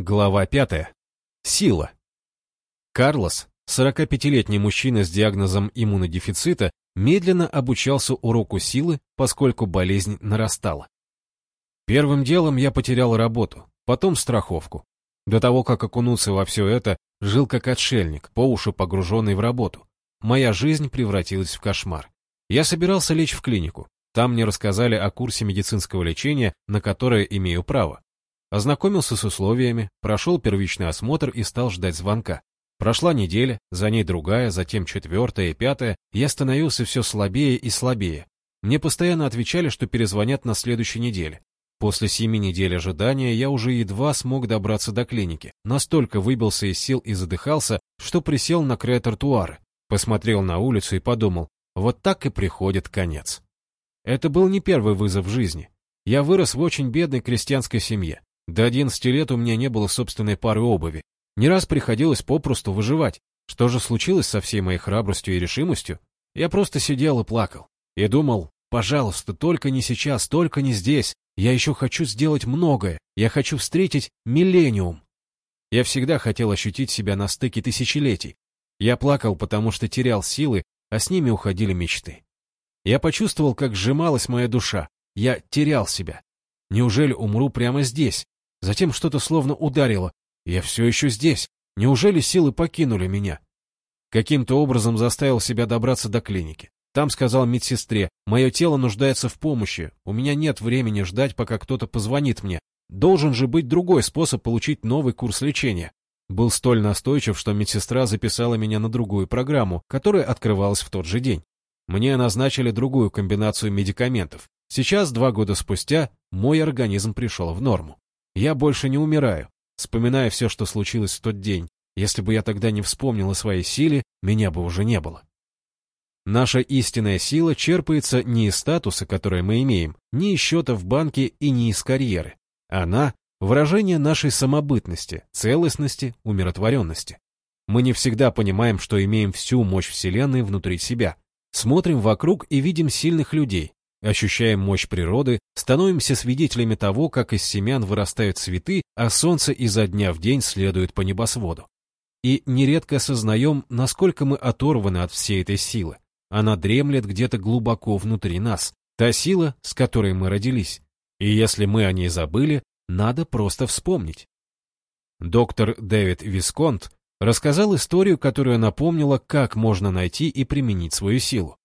Глава 5. Сила. Карлос, 45-летний мужчина с диагнозом иммунодефицита, медленно обучался уроку силы, поскольку болезнь нарастала. Первым делом я потерял работу, потом страховку. До того, как окунуться во все это, жил как отшельник, по уши погруженный в работу. Моя жизнь превратилась в кошмар. Я собирался лечь в клинику. Там мне рассказали о курсе медицинского лечения, на которое имею право. Ознакомился с условиями, прошел первичный осмотр и стал ждать звонка. Прошла неделя, за ней другая, затем четвертая и пятая, я становился все слабее и слабее. Мне постоянно отвечали, что перезвонят на следующей неделе. После семи недель ожидания я уже едва смог добраться до клиники, настолько выбился из сил и задыхался, что присел на край тротуара, посмотрел на улицу и подумал, вот так и приходит конец. Это был не первый вызов в жизни. Я вырос в очень бедной крестьянской семье. До 11 лет у меня не было собственной пары обуви. Не раз приходилось попросту выживать. Что же случилось со всей моей храбростью и решимостью? Я просто сидел и плакал. И думал, пожалуйста, только не сейчас, только не здесь. Я еще хочу сделать многое. Я хочу встретить миллениум. Я всегда хотел ощутить себя на стыке тысячелетий. Я плакал, потому что терял силы, а с ними уходили мечты. Я почувствовал, как сжималась моя душа. Я терял себя. Неужели умру прямо здесь? Затем что-то словно ударило. Я все еще здесь. Неужели силы покинули меня? Каким-то образом заставил себя добраться до клиники. Там сказал медсестре, мое тело нуждается в помощи, у меня нет времени ждать, пока кто-то позвонит мне. Должен же быть другой способ получить новый курс лечения. Был столь настойчив, что медсестра записала меня на другую программу, которая открывалась в тот же день. Мне назначили другую комбинацию медикаментов. Сейчас, два года спустя, мой организм пришел в норму. Я больше не умираю. Вспоминая все, что случилось в тот день, если бы я тогда не вспомнил о своей силе, меня бы уже не было. Наша истинная сила черпается не из статуса, который мы имеем, не из счета в банке и не из карьеры. Она — выражение нашей самобытности, целостности, умиротворенности. Мы не всегда понимаем, что имеем всю мощь Вселенной внутри себя. Смотрим вокруг и видим сильных людей, Ощущаем мощь природы, становимся свидетелями того, как из семян вырастают цветы, а солнце изо дня в день следует по небосводу. И нередко осознаем, насколько мы оторваны от всей этой силы. Она дремлет где-то глубоко внутри нас, та сила, с которой мы родились. И если мы о ней забыли, надо просто вспомнить. Доктор Дэвид Висконт рассказал историю, которая напомнила, как можно найти и применить свою силу.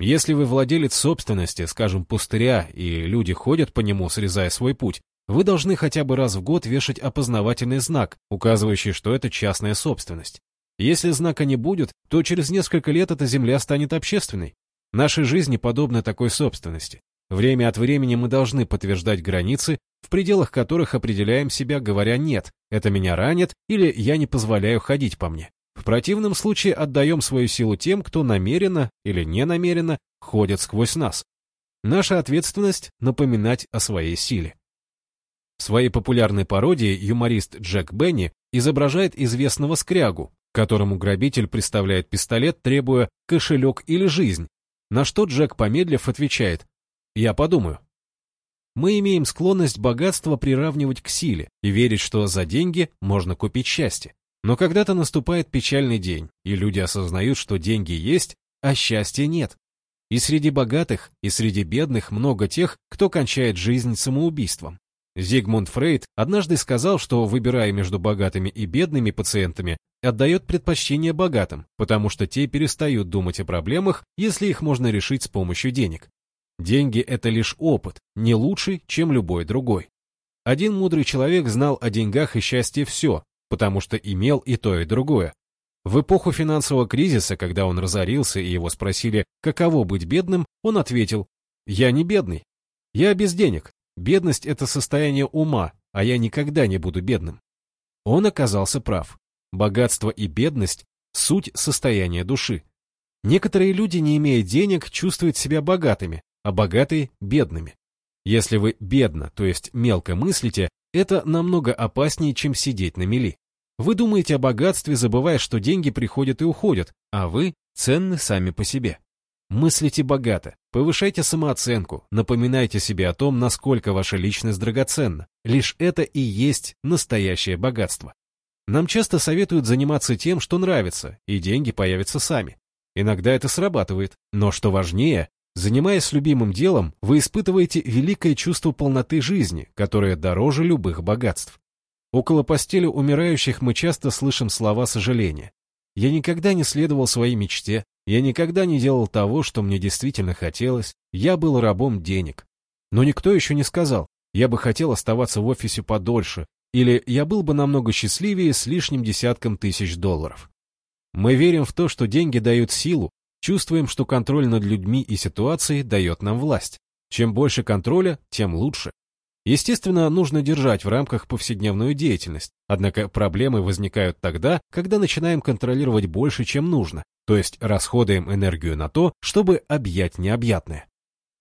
Если вы владелец собственности, скажем, пустыря, и люди ходят по нему, срезая свой путь, вы должны хотя бы раз в год вешать опознавательный знак, указывающий, что это частная собственность. Если знака не будет, то через несколько лет эта земля станет общественной. Наши жизни подобны такой собственности. Время от времени мы должны подтверждать границы, в пределах которых определяем себя, говоря «нет», это меня ранит или я не позволяю ходить по мне. В противном случае отдаем свою силу тем, кто намеренно или ненамеренно ходит сквозь нас. Наша ответственность — напоминать о своей силе. В своей популярной пародии юморист Джек Бенни изображает известного скрягу, которому грабитель представляет пистолет, требуя кошелек или жизнь, на что Джек, помедлив, отвечает «Я подумаю». Мы имеем склонность богатства приравнивать к силе и верить, что за деньги можно купить счастье. Но когда-то наступает печальный день, и люди осознают, что деньги есть, а счастья нет. И среди богатых, и среди бедных много тех, кто кончает жизнь самоубийством. Зигмунд Фрейд однажды сказал, что, выбирая между богатыми и бедными пациентами, отдает предпочтение богатым, потому что те перестают думать о проблемах, если их можно решить с помощью денег. Деньги – это лишь опыт, не лучший, чем любой другой. Один мудрый человек знал о деньгах и счастье все, потому что имел и то, и другое. В эпоху финансового кризиса, когда он разорился и его спросили, каково быть бедным, он ответил, «Я не бедный. Я без денег. Бедность – это состояние ума, а я никогда не буду бедным». Он оказался прав. Богатство и бедность – суть состояния души. Некоторые люди, не имея денег, чувствуют себя богатыми, а богатые – бедными. Если вы бедно, то есть мелко мыслите, это намного опаснее, чем сидеть на мели. Вы думаете о богатстве, забывая, что деньги приходят и уходят, а вы ценны сами по себе. Мыслите богато, повышайте самооценку, напоминайте себе о том, насколько ваша личность драгоценна. Лишь это и есть настоящее богатство. Нам часто советуют заниматься тем, что нравится, и деньги появятся сами. Иногда это срабатывает, но что важнее, занимаясь любимым делом, вы испытываете великое чувство полноты жизни, которое дороже любых богатств. Около постели умирающих мы часто слышим слова сожаления. Я никогда не следовал своей мечте, я никогда не делал того, что мне действительно хотелось, я был рабом денег. Но никто еще не сказал, я бы хотел оставаться в офисе подольше, или я был бы намного счастливее с лишним десятком тысяч долларов. Мы верим в то, что деньги дают силу, чувствуем, что контроль над людьми и ситуацией дает нам власть. Чем больше контроля, тем лучше. Естественно, нужно держать в рамках повседневную деятельность, однако проблемы возникают тогда, когда начинаем контролировать больше, чем нужно, то есть расходуем энергию на то, чтобы объять необъятное.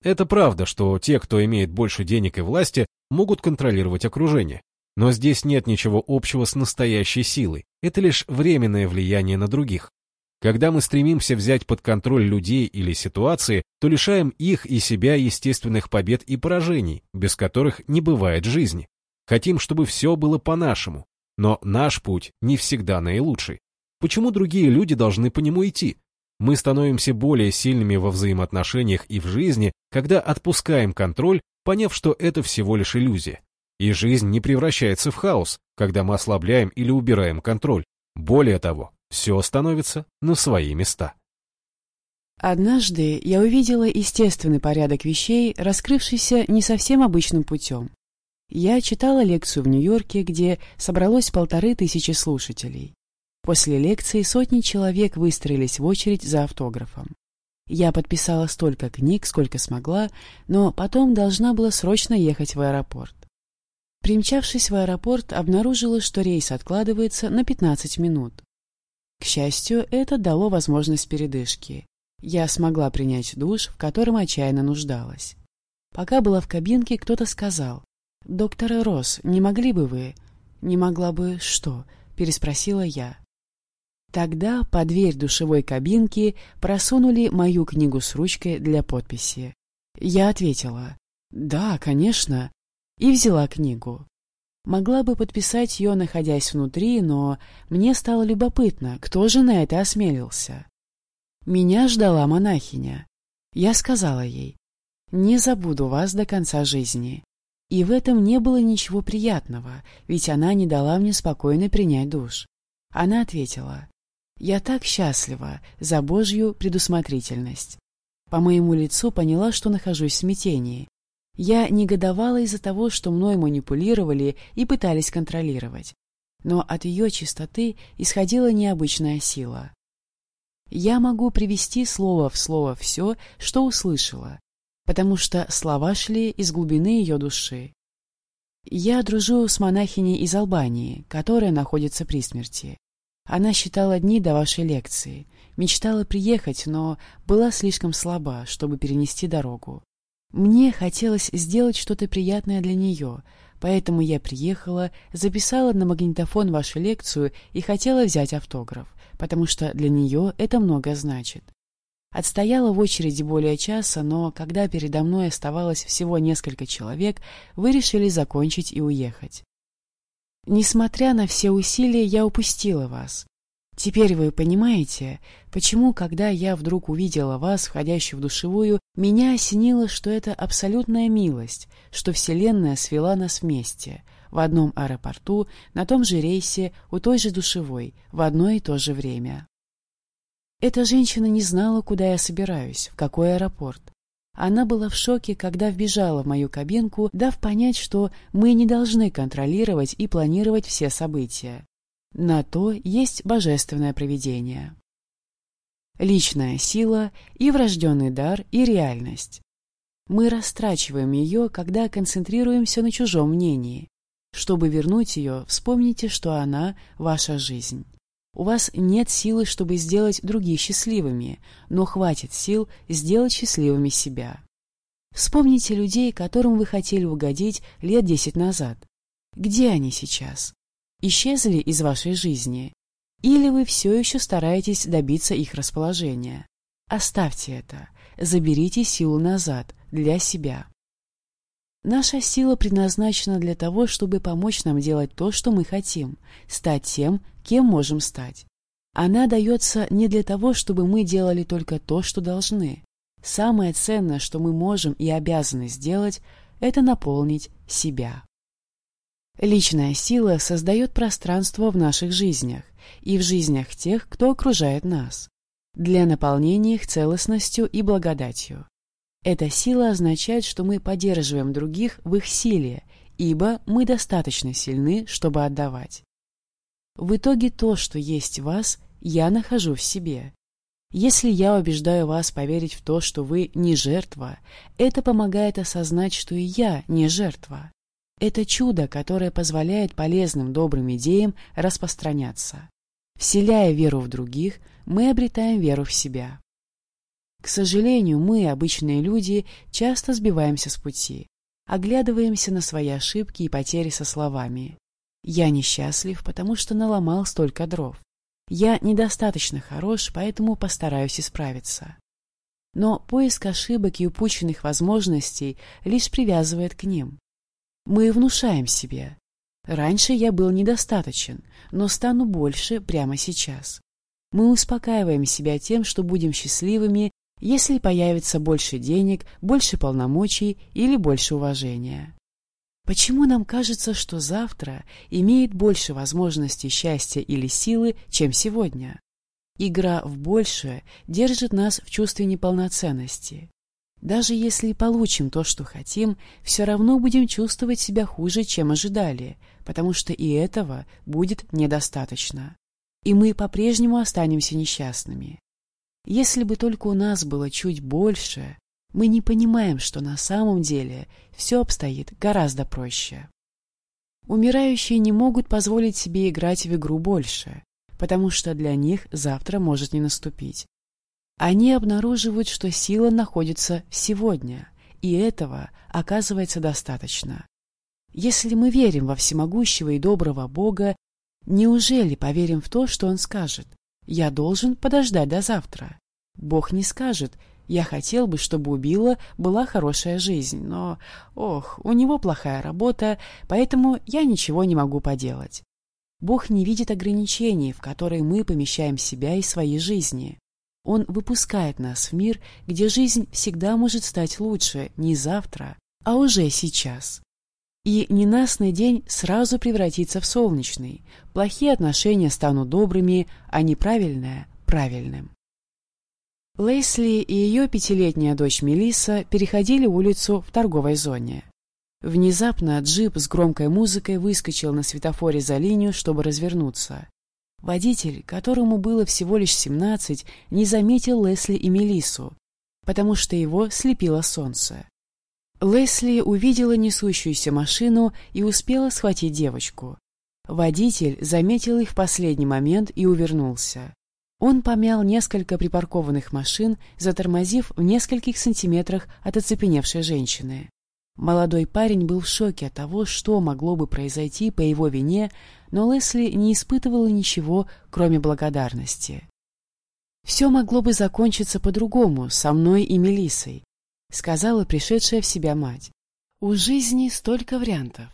Это правда, что те, кто имеет больше денег и власти, могут контролировать окружение, но здесь нет ничего общего с настоящей силой, это лишь временное влияние на других. Когда мы стремимся взять под контроль людей или ситуации, то лишаем их и себя естественных побед и поражений, без которых не бывает жизни. Хотим, чтобы все было по-нашему, но наш путь не всегда наилучший. Почему другие люди должны по нему идти? Мы становимся более сильными во взаимоотношениях и в жизни, когда отпускаем контроль, поняв, что это всего лишь иллюзия. И жизнь не превращается в хаос, когда мы ослабляем или убираем контроль. Более того, все становится на свои места. Однажды я увидела естественный порядок вещей, раскрывшийся не совсем обычным путем. Я читала лекцию в Нью-Йорке, где собралось полторы тысячи слушателей. После лекции сотни человек выстроились в очередь за автографом. Я подписала столько книг, сколько смогла, но потом должна была срочно ехать в аэропорт. Примчавшись в аэропорт, обнаружила, что рейс откладывается на 15 минут. К счастью, это дало возможность передышки. Я смогла принять душ, в котором отчаянно нуждалась. Пока была в кабинке, кто-то сказал, «Доктор Росс, не могли бы вы...» «Не могла бы что?» — переспросила я. Тогда под дверь душевой кабинки просунули мою книгу с ручкой для подписи. Я ответила, «Да, конечно», и взяла книгу. Могла бы подписать ее, находясь внутри, но мне стало любопытно, кто же на это осмелился. Меня ждала монахиня. Я сказала ей, «Не забуду вас до конца жизни». И в этом не было ничего приятного, ведь она не дала мне спокойно принять душ. Она ответила, «Я так счастлива за Божью предусмотрительность». По моему лицу поняла, что нахожусь в смятении. Я негодовала из-за того, что мной манипулировали и пытались контролировать. Но от ее чистоты исходила необычная сила. Я могу привести слово в слово все, что услышала, потому что слова шли из глубины ее души. Я дружу с монахиней из Албании, которая находится при смерти. Она считала дни до вашей лекции, мечтала приехать, но была слишком слаба, чтобы перенести дорогу. Мне хотелось сделать что-то приятное для нее, поэтому я приехала, записала на магнитофон вашу лекцию и хотела взять автограф, потому что для нее это много значит. Отстояла в очереди более часа, но когда передо мной оставалось всего несколько человек, вы решили закончить и уехать. Несмотря на все усилия, я упустила вас. Теперь вы понимаете, почему, когда я вдруг увидела вас, входящую в душевую, меня осенило, что это абсолютная милость, что Вселенная свела нас вместе, в одном аэропорту, на том же рейсе, у той же душевой, в одно и то же время. Эта женщина не знала, куда я собираюсь, в какой аэропорт. Она была в шоке, когда вбежала в мою кабинку, дав понять, что мы не должны контролировать и планировать все события. На то есть божественное провидение. Личная сила и врожденный дар и реальность. Мы растрачиваем ее, когда концентрируемся на чужом мнении. Чтобы вернуть ее, вспомните, что она – ваша жизнь. У вас нет силы, чтобы сделать других счастливыми, но хватит сил сделать счастливыми себя. Вспомните людей, которым вы хотели угодить лет десять назад. Где они сейчас? Исчезли из вашей жизни, или вы все еще стараетесь добиться их расположения. Оставьте это. заберите силу назад, для себя. Наша сила предназначена для того, чтобы помочь нам делать то, что мы хотим, стать тем, кем можем стать. Она дается не для того, чтобы мы делали только то, что должны. Самое ценное, что мы можем и обязаны сделать, это наполнить себя. Личная сила создает пространство в наших жизнях и в жизнях тех, кто окружает нас, для наполнения их целостностью и благодатью. Эта сила означает, что мы поддерживаем других в их силе, ибо мы достаточно сильны, чтобы отдавать. В итоге то, что есть в вас, я нахожу в себе. Если я убеждаю вас поверить в то, что вы не жертва, это помогает осознать, что и я не жертва. Это чудо, которое позволяет полезным добрым идеям распространяться. Вселяя веру в других, мы обретаем веру в себя. К сожалению, мы, обычные люди, часто сбиваемся с пути, оглядываемся на свои ошибки и потери со словами «Я несчастлив, потому что наломал столько дров. Я недостаточно хорош, поэтому постараюсь исправиться». Но поиск ошибок и упущенных возможностей лишь привязывает к ним. Мы внушаем себе «Раньше я был недостаточен, но стану больше прямо сейчас». Мы успокаиваем себя тем, что будем счастливыми если появится больше денег, больше полномочий или больше уважения. Почему нам кажется, что завтра имеет больше возможностей счастья или силы, чем сегодня? Игра в большее держит нас в чувстве неполноценности. Даже если получим то, что хотим, все равно будем чувствовать себя хуже, чем ожидали, потому что и этого будет недостаточно. И мы по-прежнему останемся несчастными. Если бы только у нас было чуть больше, мы не понимаем, что на самом деле все обстоит гораздо проще. Умирающие не могут позволить себе играть в игру больше, потому что для них завтра может не наступить. Они обнаруживают, что сила находится сегодня, и этого оказывается достаточно. Если мы верим во всемогущего и доброго Бога, неужели поверим в то, что Он скажет? Я должен подождать до завтра. Бог не скажет, я хотел бы, чтобы у Билла была хорошая жизнь, но, ох, у него плохая работа, поэтому я ничего не могу поделать. Бог не видит ограничений, в которые мы помещаем себя и свои жизни. Он выпускает нас в мир, где жизнь всегда может стать лучше не завтра, а уже сейчас. И ненастный день сразу превратится в солнечный, плохие отношения станут добрыми, а неправильное – правильным. Лейсли и ее пятилетняя дочь Мелисса переходили улицу в торговой зоне. Внезапно джип с громкой музыкой выскочил на светофоре за линию, чтобы развернуться. Водитель, которому было всего лишь семнадцать, не заметил Лесли и Мелиссу, потому что его слепило солнце. Лесли увидела несущуюся машину и успела схватить девочку. Водитель заметил их в последний момент и увернулся. Он помял несколько припаркованных машин, затормозив в нескольких сантиметрах от оцепеневшей женщины. Молодой парень был в шоке от того, что могло бы произойти по его вине, но Лесли не испытывала ничего, кроме благодарности. «Все могло бы закончиться по-другому, со мной и Мелиссой сказала пришедшая в себя мать. У жизни столько вариантов.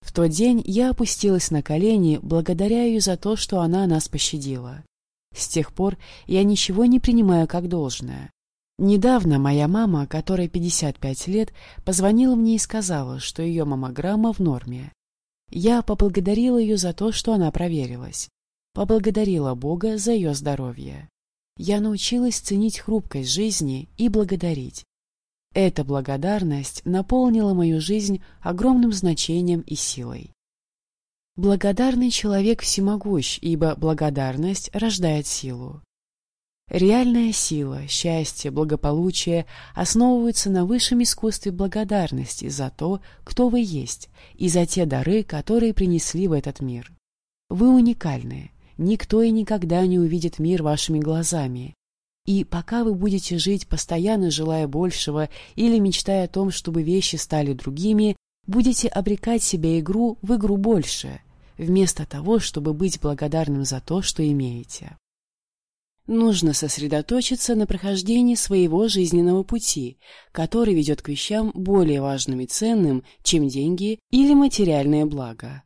В тот день я опустилась на колени, благодаря ее за то, что она нас пощадила. С тех пор я ничего не принимаю как должное. Недавно моя мама, которой 55 лет, позвонила мне и сказала, что ее маммограмма в норме. Я поблагодарила ее за то, что она проверилась. Поблагодарила Бога за ее здоровье. Я научилась ценить хрупкость жизни и благодарить. Эта благодарность наполнила мою жизнь огромным значением и силой. Благодарный человек всемогущ, ибо благодарность рождает силу. Реальная сила, счастье, благополучие основываются на высшем искусстве благодарности за то, кто вы есть, и за те дары, которые принесли в этот мир. Вы уникальны. Никто и никогда не увидит мир вашими глазами, и пока вы будете жить, постоянно желая большего или мечтая о том, чтобы вещи стали другими, будете обрекать себе игру в игру больше, вместо того, чтобы быть благодарным за то, что имеете. Нужно сосредоточиться на прохождении своего жизненного пути, который ведет к вещам более важным и ценным, чем деньги или материальное благо.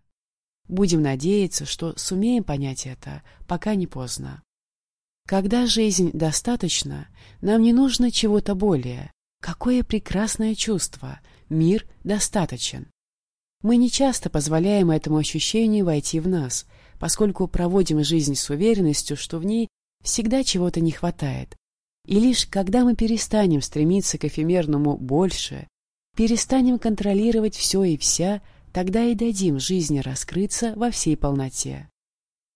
Будем надеяться, что сумеем понять это, пока не поздно. Когда жизнь достаточно, нам не нужно чего-то более. Какое прекрасное чувство! Мир достаточен. Мы не часто позволяем этому ощущению войти в нас, поскольку проводим жизнь с уверенностью, что в ней всегда чего-то не хватает. И лишь когда мы перестанем стремиться к эфемерному «больше», перестанем контролировать все и вся, тогда и дадим жизни раскрыться во всей полноте.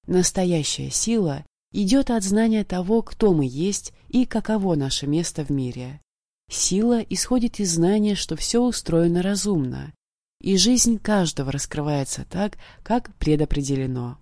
Настоящая сила идет от знания того, кто мы есть и каково наше место в мире. Сила исходит из знания, что все устроено разумно, и жизнь каждого раскрывается так, как предопределено.